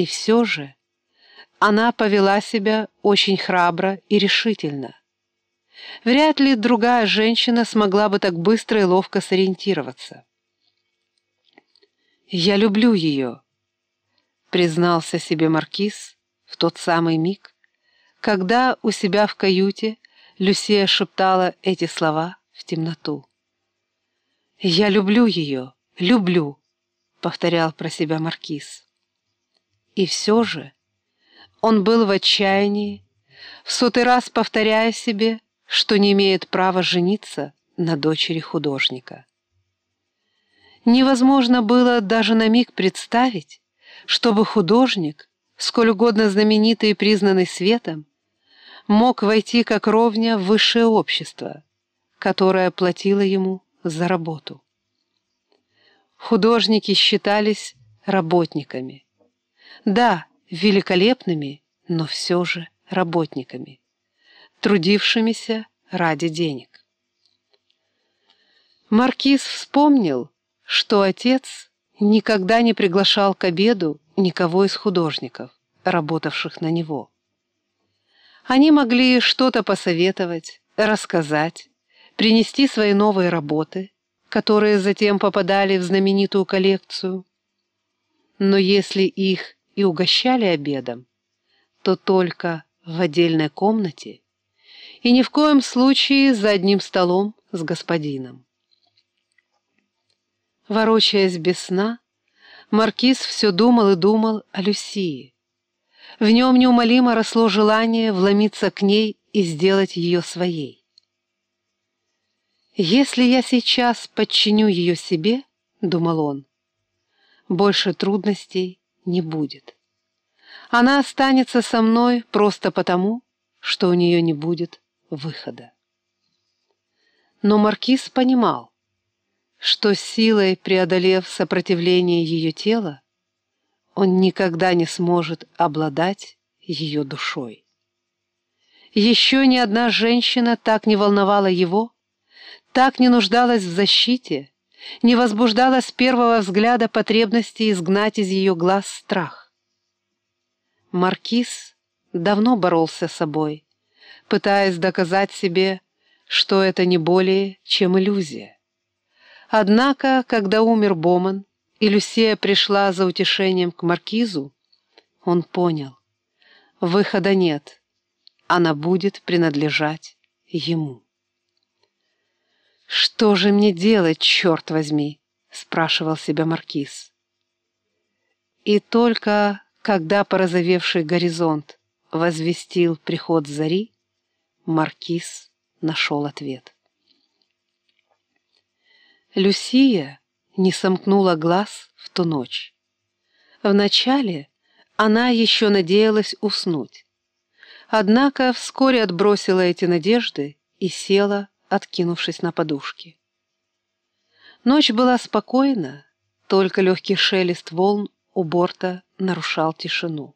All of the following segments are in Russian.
И все же она повела себя очень храбро и решительно. Вряд ли другая женщина смогла бы так быстро и ловко сориентироваться. «Я люблю ее», — признался себе Маркиз в тот самый миг, когда у себя в каюте Люсия шептала эти слова в темноту. «Я люблю ее, люблю», — повторял про себя Маркиз. И все же он был в отчаянии, в сотый раз повторяя себе, что не имеет права жениться на дочери художника. Невозможно было даже на миг представить, чтобы художник, сколь угодно знаменитый и признанный светом, мог войти как ровня в высшее общество, которое платило ему за работу. Художники считались работниками. Да, великолепными, но все же работниками, трудившимися ради денег. Маркиз вспомнил, что отец никогда не приглашал к обеду никого из художников, работавших на него. Они могли что-то посоветовать, рассказать, принести свои новые работы, которые затем попадали в знаменитую коллекцию. Но если их и угощали обедом, то только в отдельной комнате и ни в коем случае за одним столом с господином. Ворочаясь без сна, Маркиз все думал и думал о Люсии. В нем неумолимо росло желание вломиться к ней и сделать ее своей. «Если я сейчас подчиню ее себе, — думал он, — больше трудностей не будет. Она останется со мной просто потому, что у нее не будет выхода. Но Маркиз понимал, что силой преодолев сопротивление ее тела, он никогда не сможет обладать ее душой. Еще ни одна женщина так не волновала его, так не нуждалась в защите, не возбуждала с первого взгляда потребности изгнать из ее глаз страх. Маркиз давно боролся с собой, пытаясь доказать себе, что это не более, чем иллюзия. Однако, когда умер Боман, и Люсия пришла за утешением к Маркизу, он понял, выхода нет, она будет принадлежать ему. «Что же мне делать, черт возьми?» — спрашивал себя Маркиз. И только когда порозовевший горизонт возвестил приход зари, Маркиз нашел ответ. Люсия не сомкнула глаз в ту ночь. Вначале она еще надеялась уснуть. Однако вскоре отбросила эти надежды и села откинувшись на подушки. Ночь была спокойна, только легкий шелест волн у борта нарушал тишину.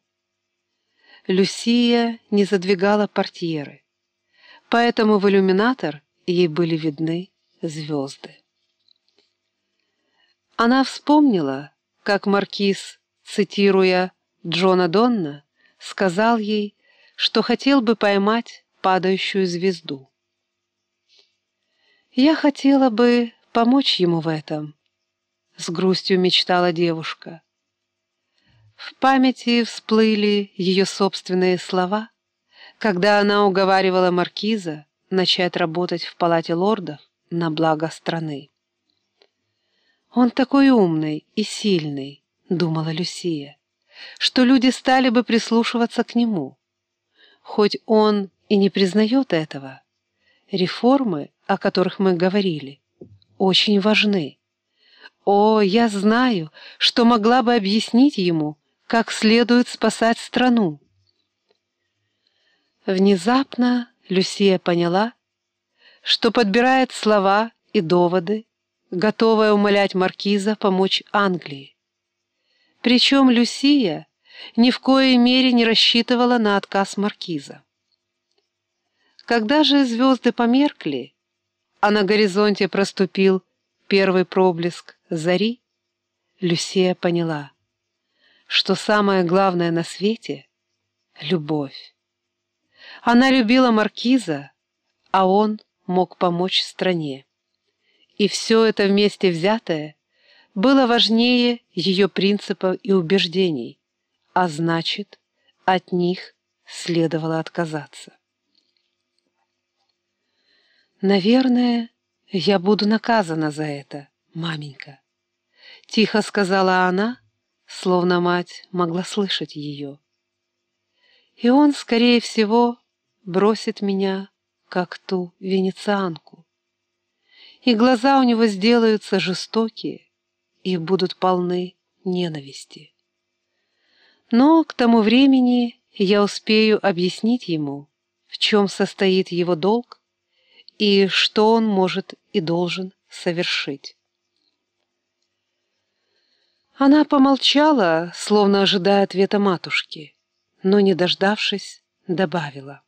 Люсия не задвигала портьеры, поэтому в иллюминатор ей были видны звезды. Она вспомнила, как маркиз, цитируя Джона Донна, сказал ей, что хотел бы поймать падающую звезду. «Я хотела бы помочь ему в этом», — с грустью мечтала девушка. В памяти всплыли ее собственные слова, когда она уговаривала маркиза начать работать в палате лордов на благо страны. «Он такой умный и сильный», — думала Люсия, «что люди стали бы прислушиваться к нему. Хоть он и не признает этого, реформы о которых мы говорили, очень важны. О, я знаю, что могла бы объяснить ему, как следует спасать страну. Внезапно Люсия поняла, что подбирает слова и доводы, готовая умолять маркиза помочь Англии. Причем Люсия ни в коей мере не рассчитывала на отказ маркиза. Когда же звезды померкли, а на горизонте проступил первый проблеск зари, Люсия поняла, что самое главное на свете — любовь. Она любила маркиза, а он мог помочь стране. И все это вместе взятое было важнее ее принципов и убеждений, а значит, от них следовало отказаться. «Наверное, я буду наказана за это, маменька», — тихо сказала она, словно мать могла слышать ее. «И он, скорее всего, бросит меня, как ту венецианку. И глаза у него сделаются жестокие и будут полны ненависти. Но к тому времени я успею объяснить ему, в чем состоит его долг и что он может и должен совершить. Она помолчала, словно ожидая ответа матушки, но, не дождавшись, добавила.